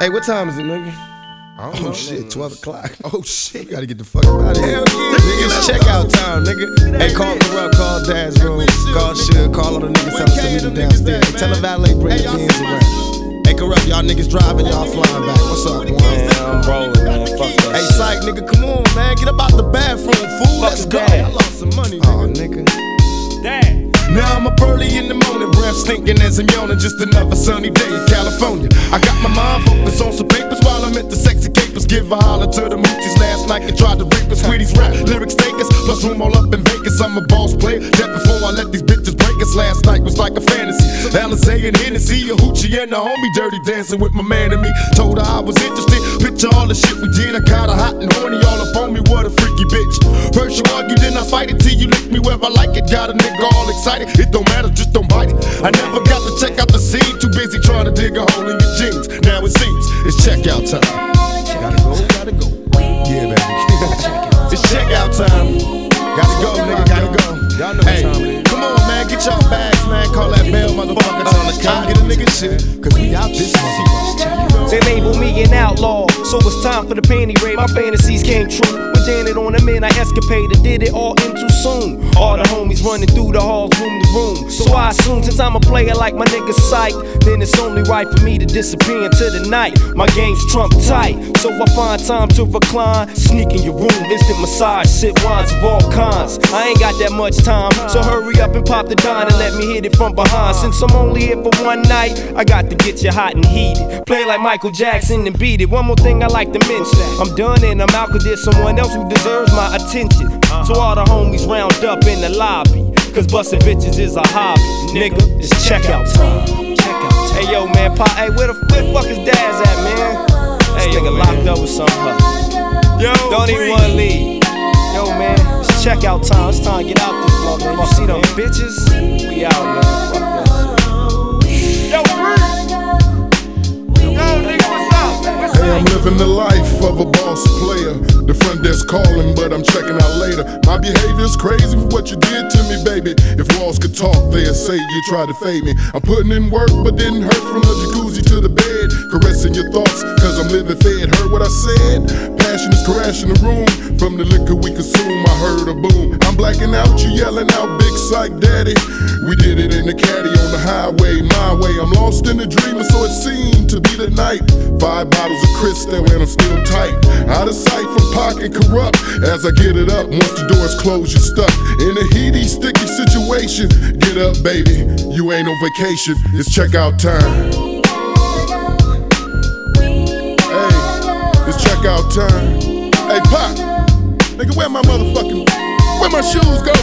Hey, what time is it, nigga? Oh know. shit, 12 o'clock. Oh shit, you gotta get the fuck out of here. Hell yeah. Nigga, it's checkout time, nigga. Hey, call the Kurupt, call Dad's room, call Suge, call all the niggas, tell us to meet them downstairs. Hey, tell the valet bring the Benz around. Hey, Kurupt, y'all niggas driving, y'all flying back. What's up, boy? Man, I'm rolling, man. Fuck that Hey, shit. psych, nigga, come on, man. Get up out the bathroom, fool. Let's go. Dad. I lost some money, nigga. Oh, nigga. Dad. Now I'm up early in the morning, breath stinking as I'm yawning. Just another sunny day in California. I got my mind focused on some papers while I'm at the sexy capers. Give a holler to the moochies last night and tried to rape us. Sweeties rap, lyrics take us, plus room all up in Vegas. I'm a boss player. That before I let these bitches break us. Last night was like a fantasy. Alizé and Hennessy, a hoochie and a homie dirty dancing with my man and me. Told her I was interested. Picture all the shit we did. I got her hot and horny all up on me. What a freaky bitch. First you argue, then I fight it till you lick I like it. Got a nigga all excited. It don't matter, just don't bite it. I never got to check out the scene. Too busy trying to dig a hole in your jeans. Now it seems it's checkout time. Gotta go, gotta go. Yeah, baby. it's checkout time. Gotta go, nigga, gotta go. Y'all know hey, time come on, man, get your bags, man. Call that bell, motherfucker. Tell the come get a nigga shit. Cause we out this motherfucker. They label me an outlaw, so it's time for the panty raid. My fantasies came true. With Janet on the man, I escapaded, did it all in too soon. All the homies running through the halls, room room. So I assume since I'm a player like my nigga Syke, then it's only right for me to disappear into the night. My game's trump tight, so I find time to recline. Sneak in your room, instant massage, sip wines of all kinds. I ain't got that much time, so hurry up and pop the dime and let me hit it from behind. Since I'm only here for one night, I got to get you hot and heated. Play like Michael Jackson and beat it. One more thing I like to mention. I'm done and I'm out out 'cause there's someone else who deserves my attention. So all the homies round up in the lobby. Cause busting bitches is a hobby. Nigga, it's checkout time. Hey yo, man, pa, hey, where the, where the fuck is Daz at, man? Hey, nigga locked up with some huh? Yo, Don't even wanna leave. Yo, man, it's checkout time. It's time to get out this motherfucker. You see them bitches? We out, man. I'm living the life of a boss player. The front desk calling, but I'm checking out later. My behavior's crazy for what you did to me, baby. If walls could talk, they'd say you tried to fade me. I'm putting in work, but didn't hurt from the jacuzzi to the bed. Caressing your thoughts, cause I'm living fed. Heard what I said? Passion is crashing the room. From the liquor we consume, I heard a boom. I'm blacking out, you yelling out, big Syke daddy. We did it in the caddy on the highway, my way. I'm lost in the dream, and so it seemed to be the night. Five bottles of Cristal and I'm still tight. Out of sight from pocket Kurupt. As I get it up, once the doors close, you're stuck in a heady, sticky situation. Get up, baby. You ain't on vacation. It's checkout time. Hey, it's checkout time. Hey, Pop. Nigga, where my motherfucking. Where my shoes go,